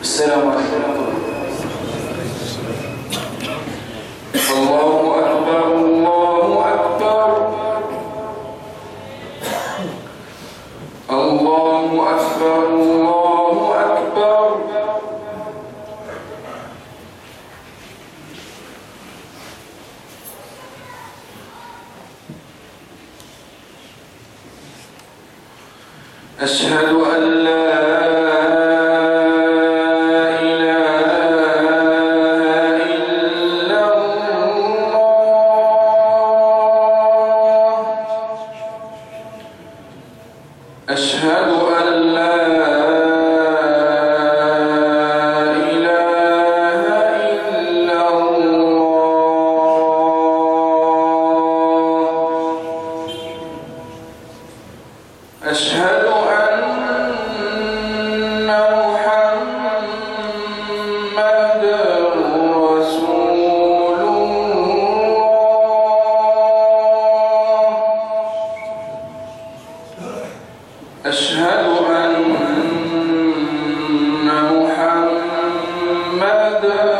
السلام عليكم. الله أكبر الله أكبر. الله أكبر الله أكبر. أشهد أن Father.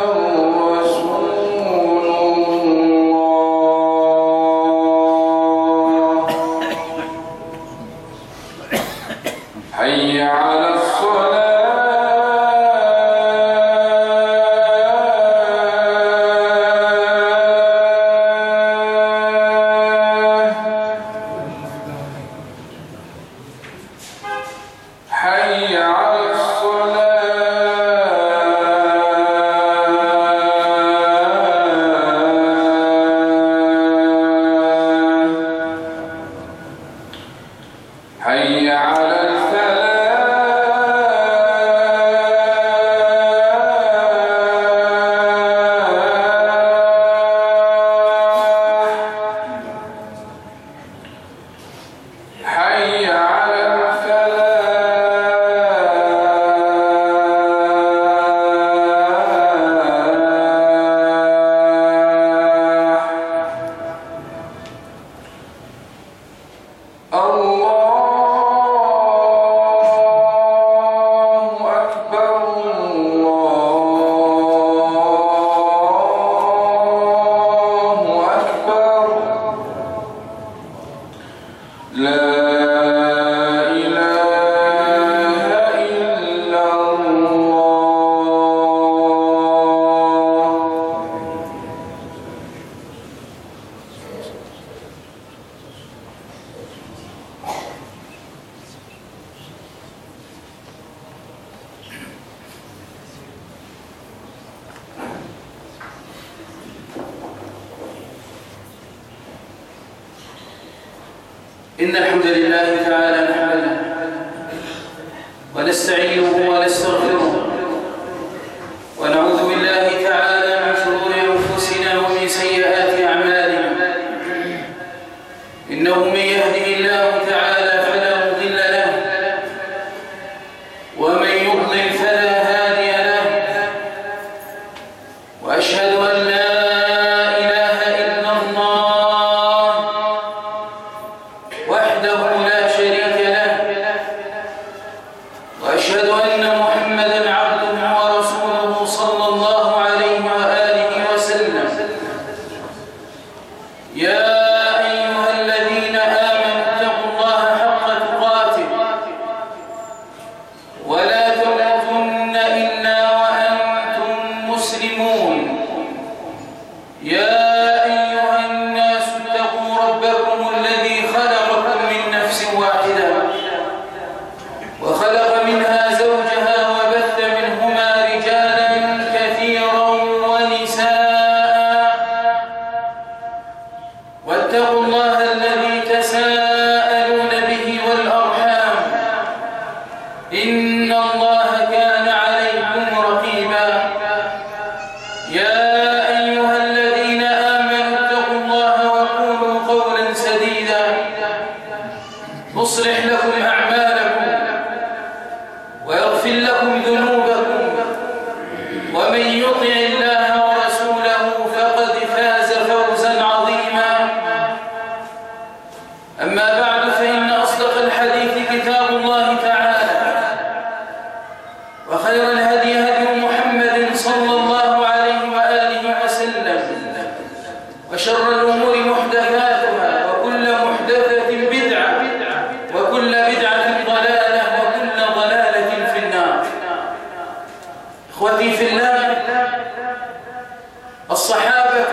الصحابة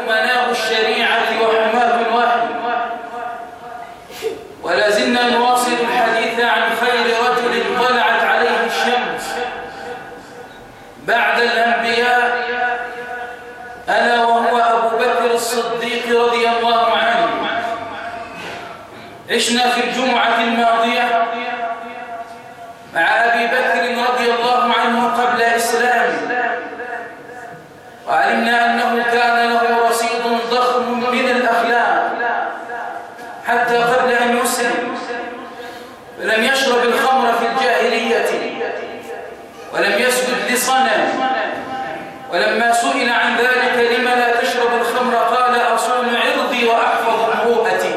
أمناء الشريعة وحماة الوحي ولا زلنا نواصل الحديث عن خير رجل طلعت عليه الشمس بعد الأنبياء ألا وهو أبو بكر الصديق رضي الله عنه عشنا في الجمعة الماضية مع أبي بكر رضي الله عنه قبل إسلامه وعلمنا أنه كان له رصيد ضخم من الأخلاق حتى قبل أن يسلم فلم يشرب الخمر في الجاهلية ولم يسجد لصنم ولما سئل عن ذلك لما لا تشرب الخمر قال أصون عرضي وأحفظ مروءتي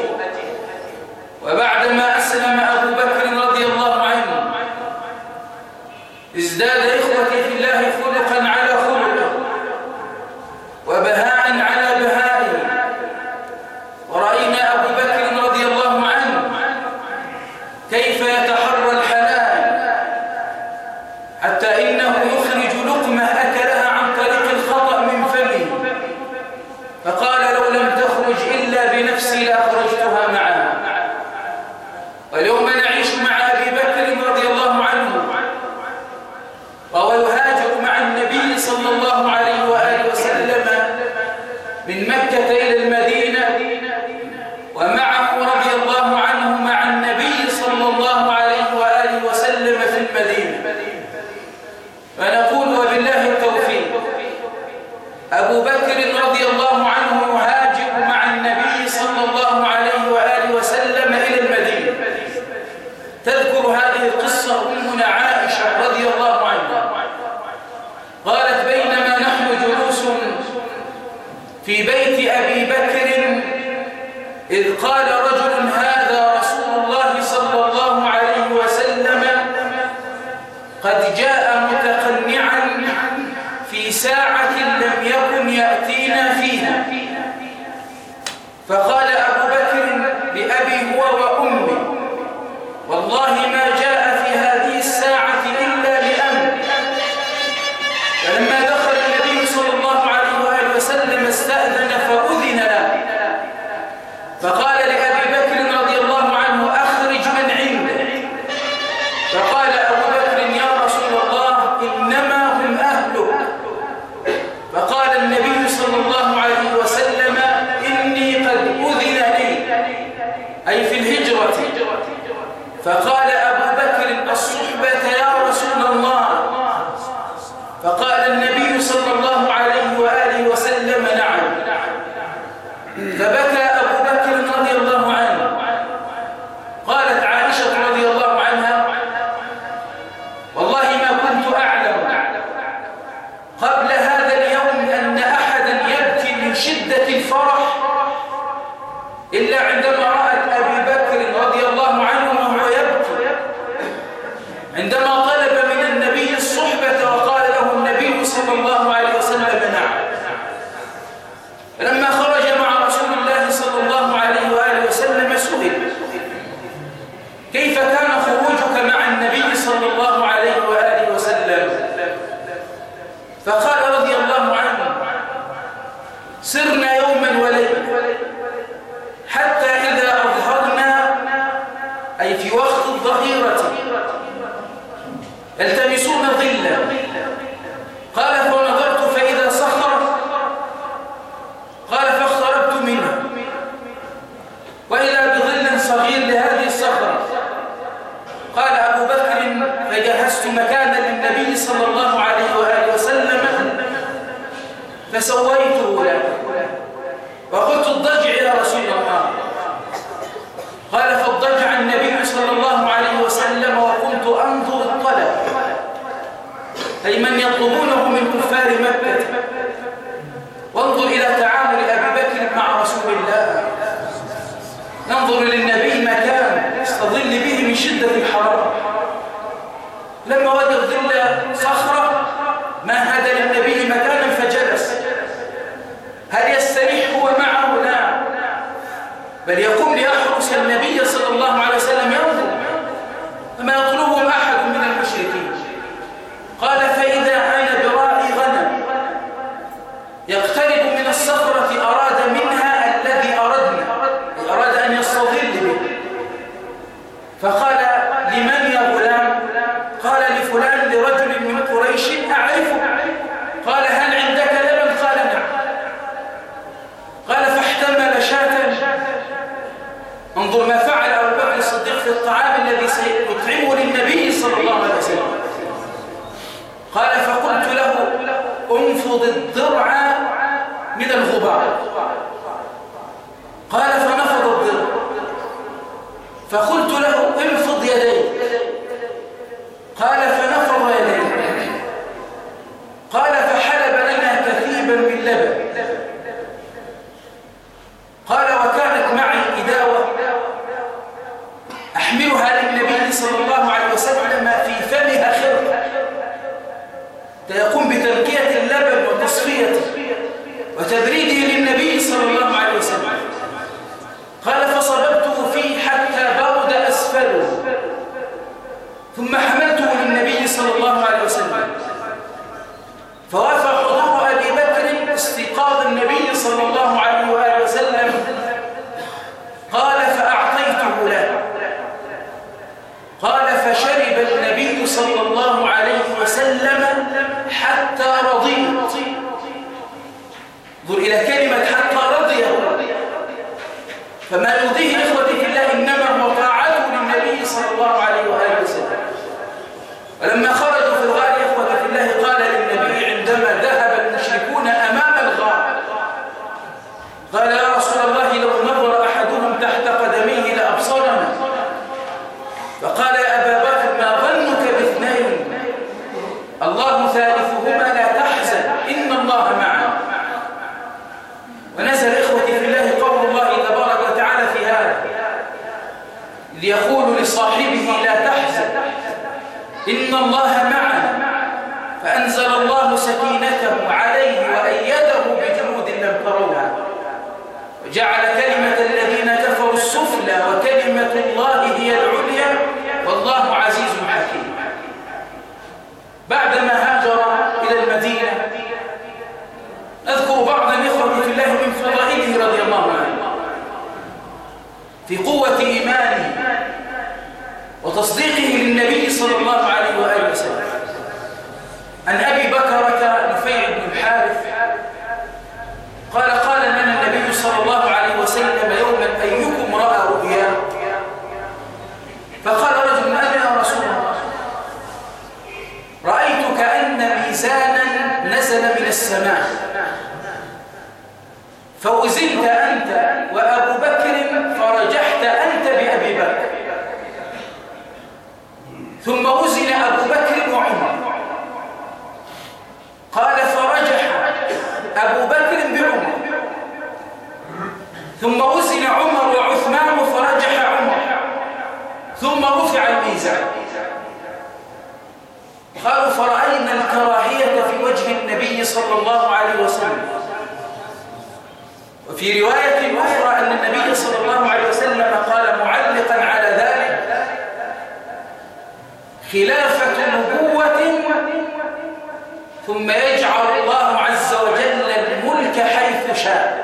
وبعدما أسلم أبو بكر رضي الله عنه ازداد إخوتي في الله خلقا على خلقه وبهاء على بهائه ورأينا أبو بكر رضي الله عنه كيف يتحرى الحلال حتى إنه يخرج لقمة أكلها فقال فشرب النبي صلى الله عليه وسلم حتى رضي. انظر إلى كلمة حتى رضي. فما يرضيه لإخوتي في الله إنما هو طاعته للنبي صلى الله عليه وسلم. ولما خرج وتصديقه للنبي صلى الله عليه وآله وسلم. عن أبي بكرة نفيع بن الحارث قال قال لنا النبي صلى الله عليه وسلم يوما أيكم رأى رؤيا؟ فقال رجل أنا يا رسول الله رأيت كأن ميزانا نزل من السماء فوزنت أنت ثم وزن أبو بكر وعمر. قال فرجح أبو بكر بعمر. ثم وزن عمر وعثمان فرجح عمر. ثم رفع الميزان. قالوا فرأينا الكراهية في وجه النبي صلى الله عليه وسلم. وفي رواية أخرى أن النبي صلى الله عليه وسلم قال معلقا على خلافة نبوة ثم يجعل الله عز وجل الملك حيث شاء.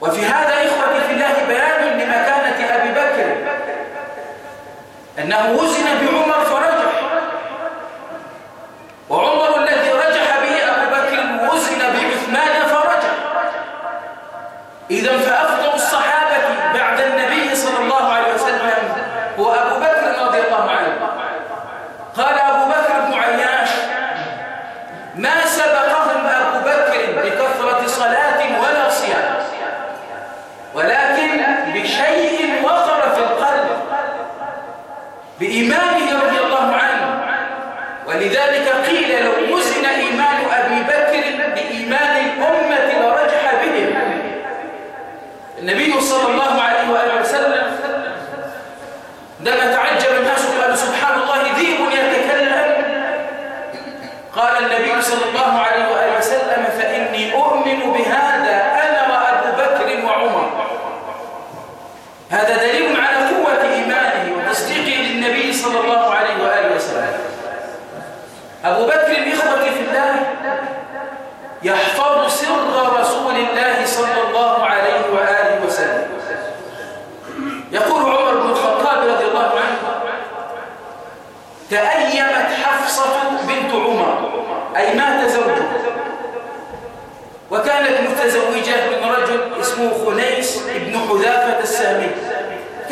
وفي هذا إخوتي في الله بيان لمكانة أبي بكر أنه وزن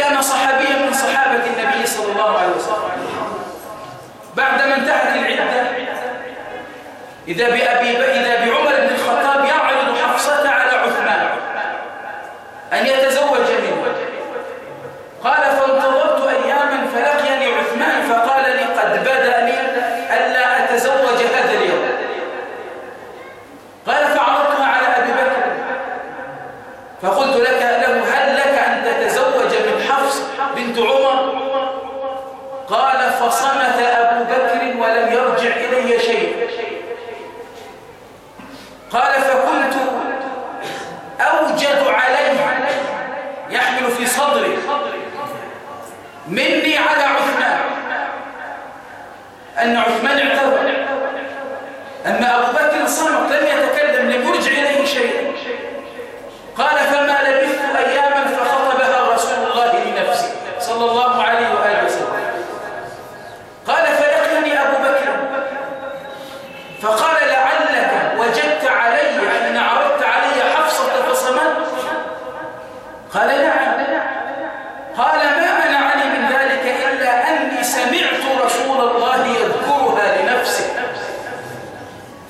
كان صحابيا من صحابة النبي صلى الله عليه وسلم. بعدما انتهت العدة إذا بأبي إذا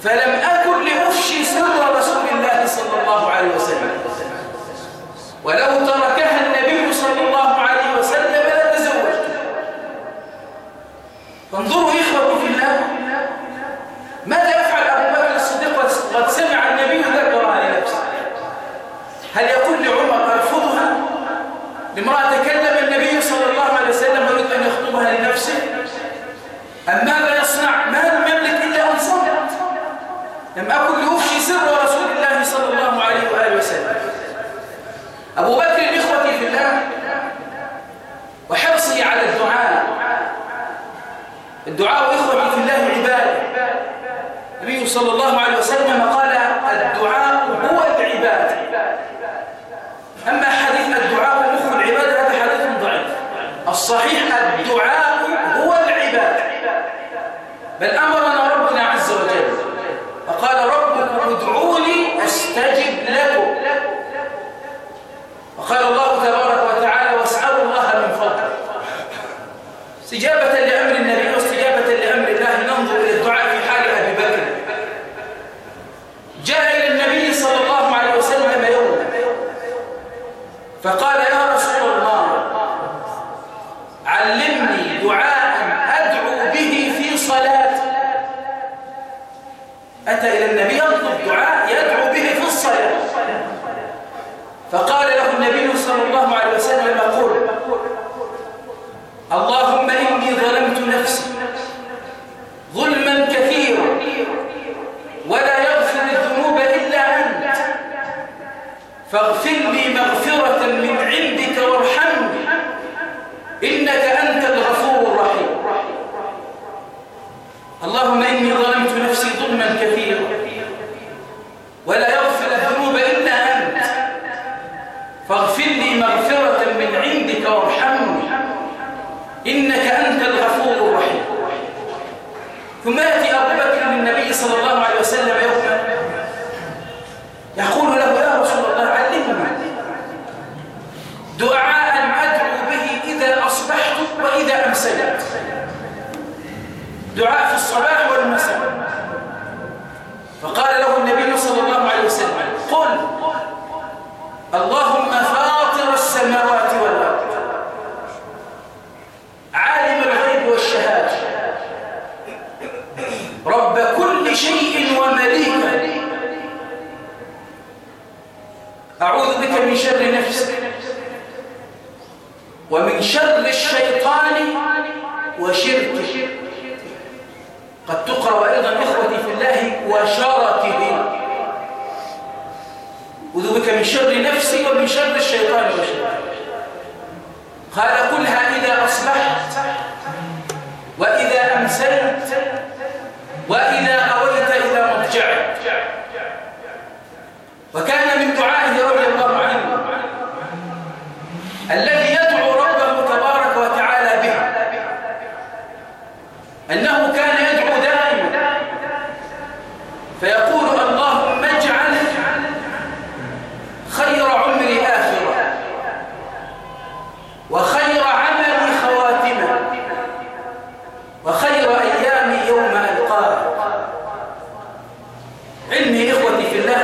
Felem استجابة لأمر النبي واستجابة لأمر الله ننظر إلى الدعاء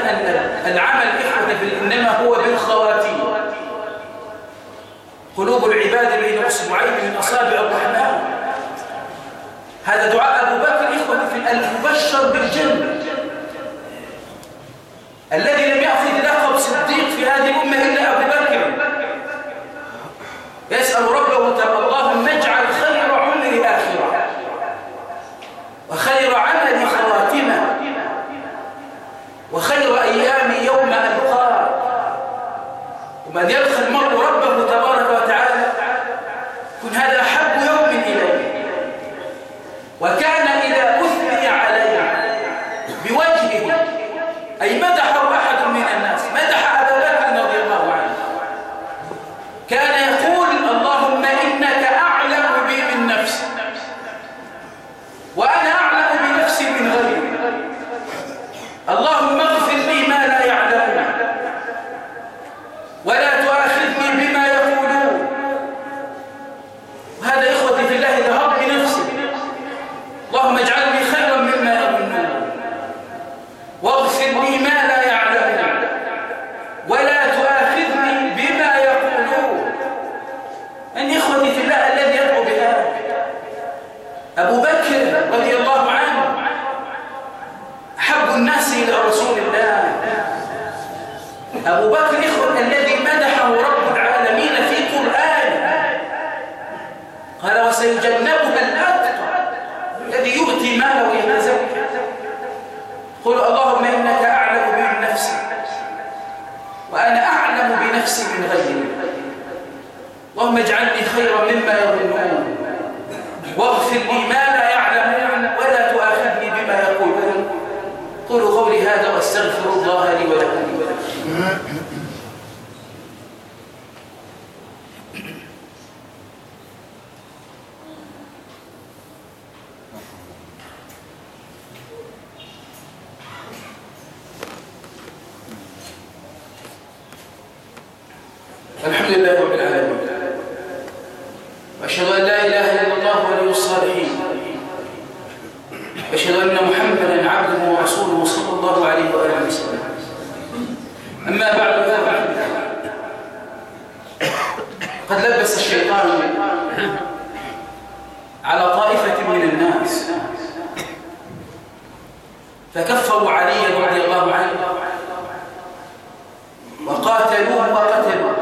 أن العمل في إنما هو بالخواتيم. قلوب العباد بين أصبعين من أصابع الرحمن. هذا دعاء أبو بكر إخوتي في المبشر بالجنة. الذي لم يأخذ لقب صديق في هذه على طائفة من الناس. فكفروا عليا رضي الله عنه وقاتلوه وقتلوه.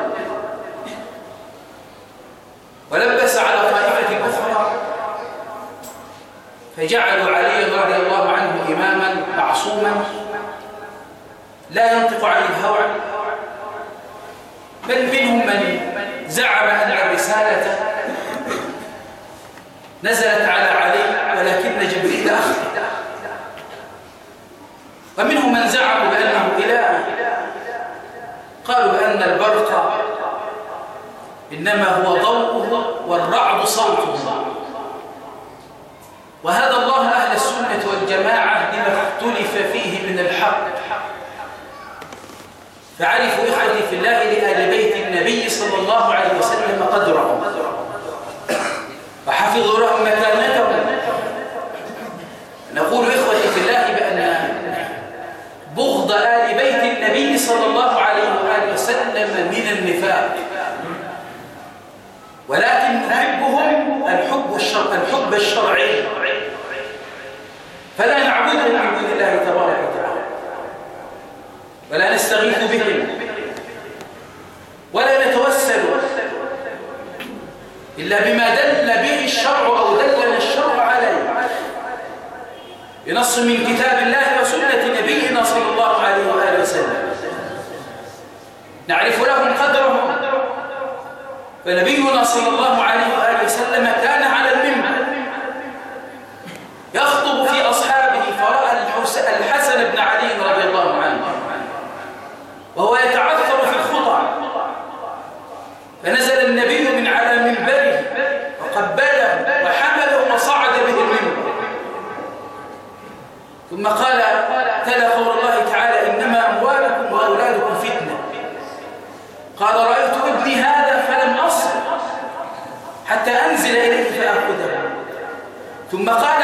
ولبس على طائفة أخرى فجعلوا علي رضي الله عنه إماما معصوما لا ينطق عن الهوى. بل منهم من زعم أن الرسالة نزلت على علي ولكن جبريل أخذ. ومنهم من زعموا بأنه إله. قالوا بأن البرق إنما هو ضوءه والرعد صوته. وهذا الله أهل السنة والجماعة لما اختلف فيه من الحق. فعرفوا إخوتي في الله لآل بيت النبي صلى الله عليه وسلم قدرهم. وحفظوا لهم مكانتهم. نقول إخوتي في الله بأن بغض آل بيت النبي صلى الله عليه وآله وسلم من النفاق. ولكن نحبهم الحب الشرع الحب الشرعي. فلا نعبدهم ولا نستغيث بهم. ولا نتوسل إلا بما دل به الشرع أو دلنا الشرع عليه. بنص من كتاب الله وسنة نبينا صلى الله عليه وآله وسلم. نعرف لهم قدرهم. فنبينا صلى الله عليه وآله وسلم كان على المنبر. مقال تلا قول الله تعالى إنما أموالكم وأولادكم فتنة. قال رأيت ابني هذا فلم أصل حتى أنزل إليه فأخذه. ثم قال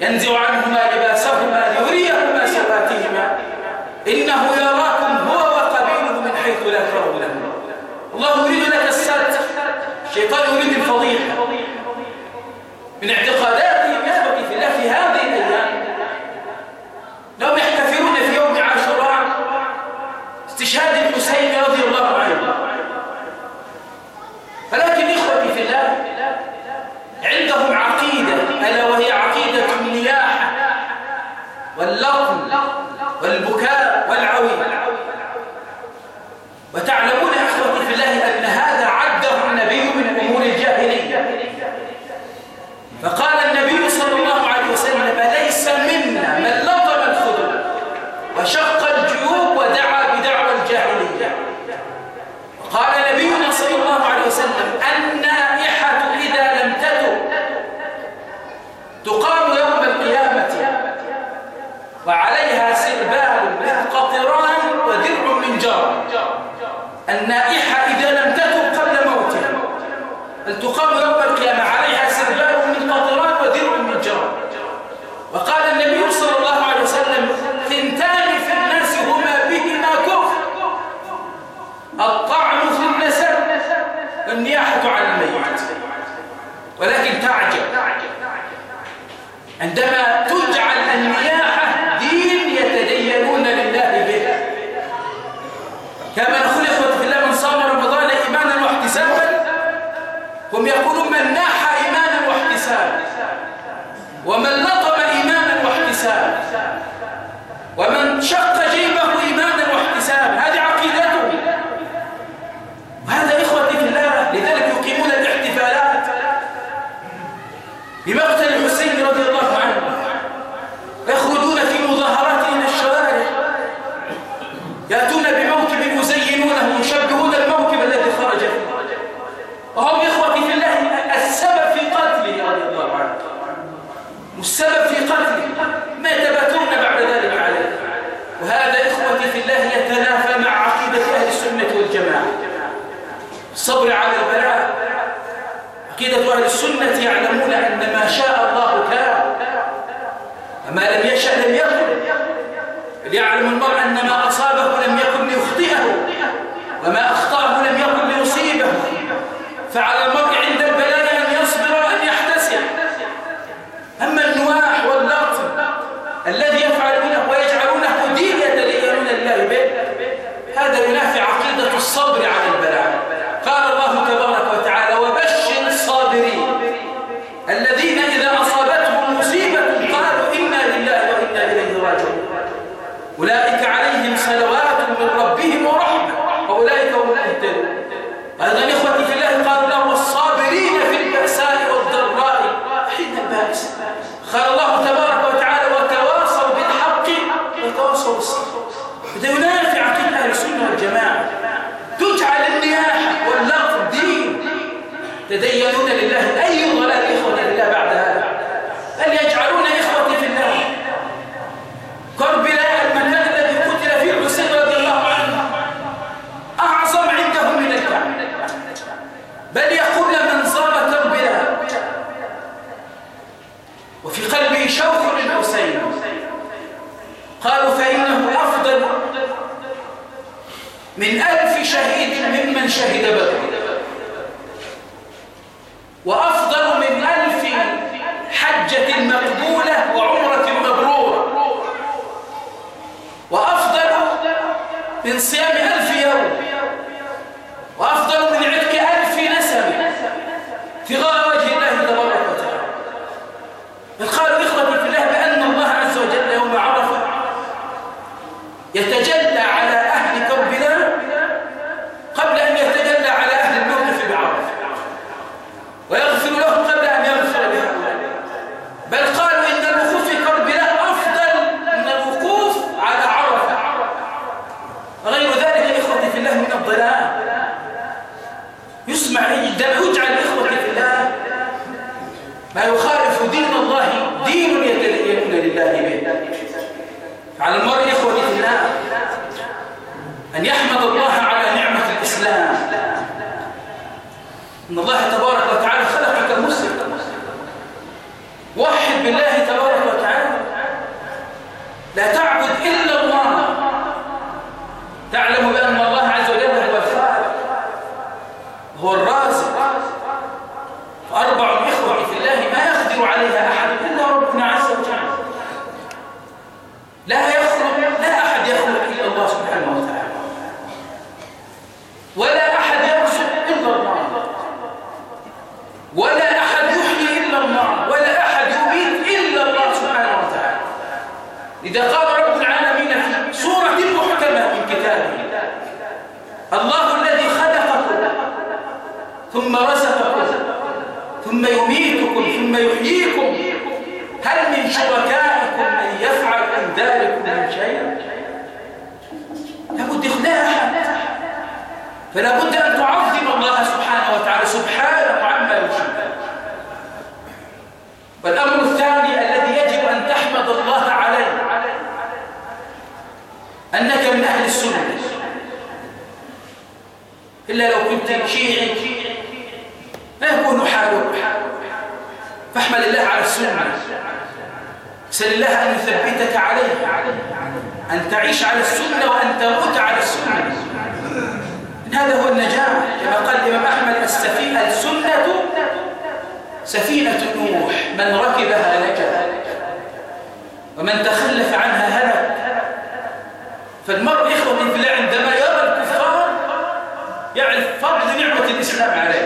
ينزع عنهما لباسهما ليريهما سواتهما إنه وما أخطأه لم يكن ليصيبه. فعلى ما يقدر عليها أحد. من تخلف عنها هلك. فالمرء إخوة الانفلاع عندما يرى الكفار يعرف فضل نعمة الإسلام عليه.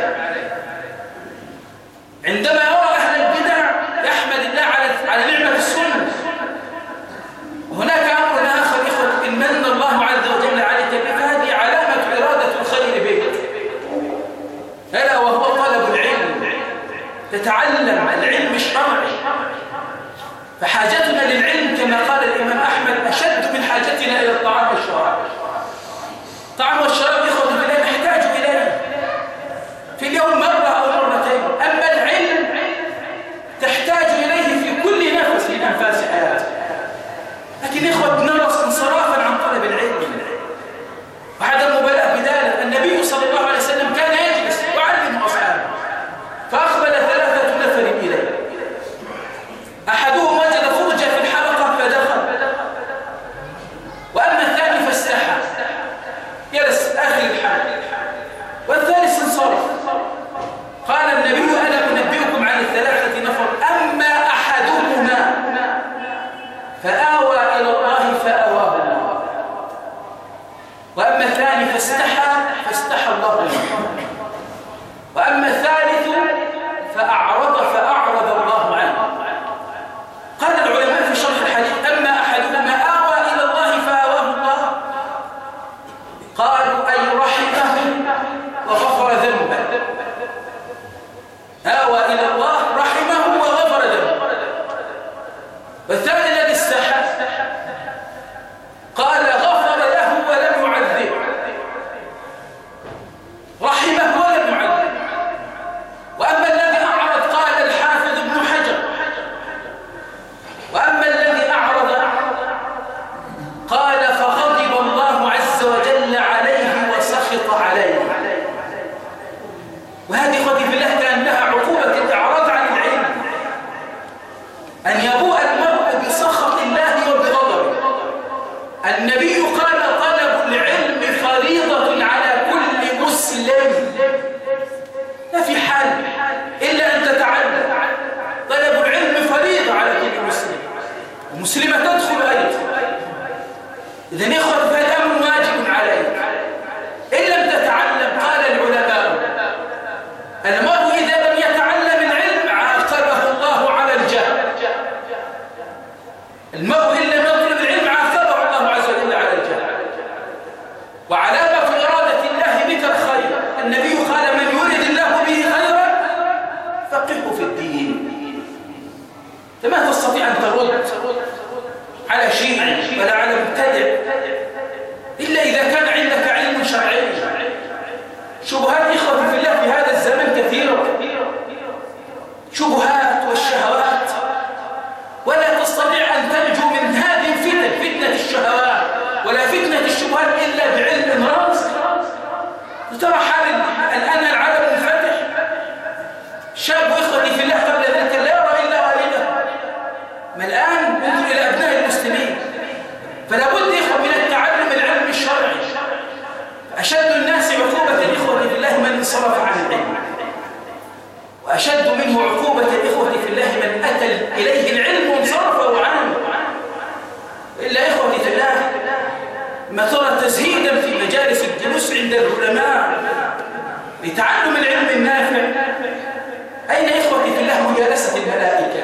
جلسة الملائكة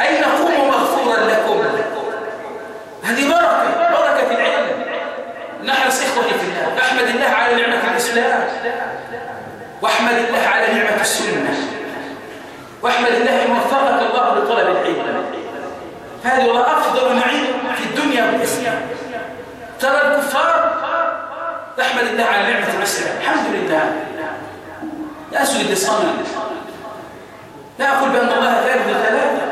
أين قوموا مغفورا لكم؟ هذه بركة بركة في العلم. نحرص إخوتي في الله. أحمد الله على نعمة الإسلام. واحمد الله على نعمة السنة. واحمد الله إن وفقك الله لطلب العلم. هذه والله أفضل نعيم في الدنيا والإسلام. ترى الكفار احمد الله على نعمة الإسلام. الحمد لله. يأسوا للصنع نأخذ بأن الله ثالث ثلاثة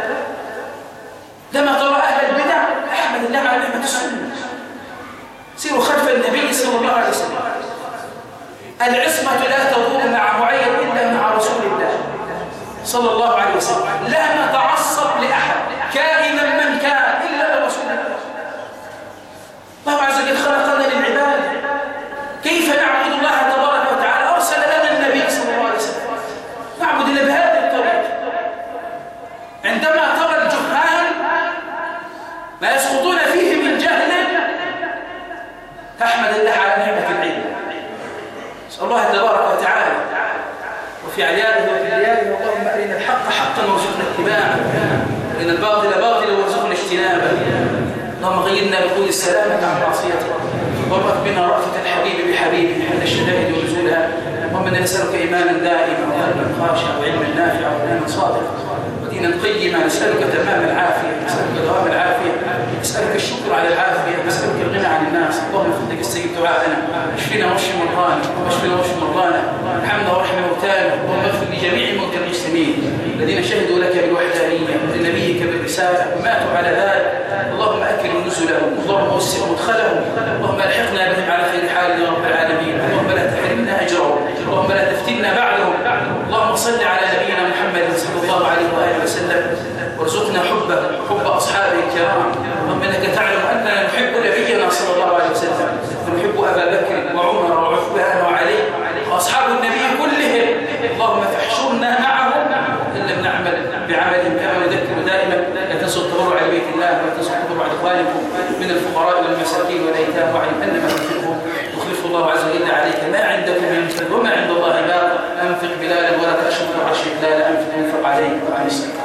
لما قرأ أهل البدع أحمد الله على نعمة السنة سيروا خلف النبي صلى الله عليه وسلم. العصمة لا تضوء مع معين إلا مع رسول الله صلى الله عليه وسلم. لا نتعرض الباطل باطلا وارزقنا اجتنابه. اللهم غيرنا بقول السلامة عن معصيتك وارفق بنا رأفة الحبيب بحبيبه عند الشدائد ونزولها. إنا نسألك إيمانا دائما وقلبا خاشعا وعلما نافعا ودينا صادقا. أن نقيم نسألك تمام العافية نسألك دوام العافية نسألك الشكر على العافية نسألك الغنى عن الناس. اللهم فضلك السيد دعاءنا اشفنا واشف مرضانا اشفنا واشف مرضانا. ارحمنا وارحم موتانا. اللهم اغفر لجميع موتى المسلمين الذين شهدوا لك بالوحدانية ولنبيك بالرسالة. وماتوا على ذلك اللهم أكرم نزلهم. اللهم وسع مدخلهم. اللهم ألحقنا بهم على خير حال يا رب العالمين. اللهم لا تحرمنا أجرهم. اللهم لا تفتنا بعدهم. اللهم صل على نبينا الله عليه وآله وسلم وارزقنا حبه حب أصحابه الكرام. اللهم إنك تعلم أننا نحب نبينا صلى الله عليه وسلم. ونحب أبا بكر وعمر وعثمان وعلي وأصحاب النبي كلهم. اللهم فاحشرنا معهم إن لم نعمل بعملهم كما نذكر دائما. لا تنسوا التضرع لبيت الله ولا تنسوا التضرع لإخوانكم من الفقراء والمساكين والأيتام وعلم أن ما تنفقه يخلفه الله عز وجل عليك. ما عندكم ينفذ وما عند الله تنفق بلالا ولا تأشر عشر بلالا أنفق ينفق عليه وعلى السلام.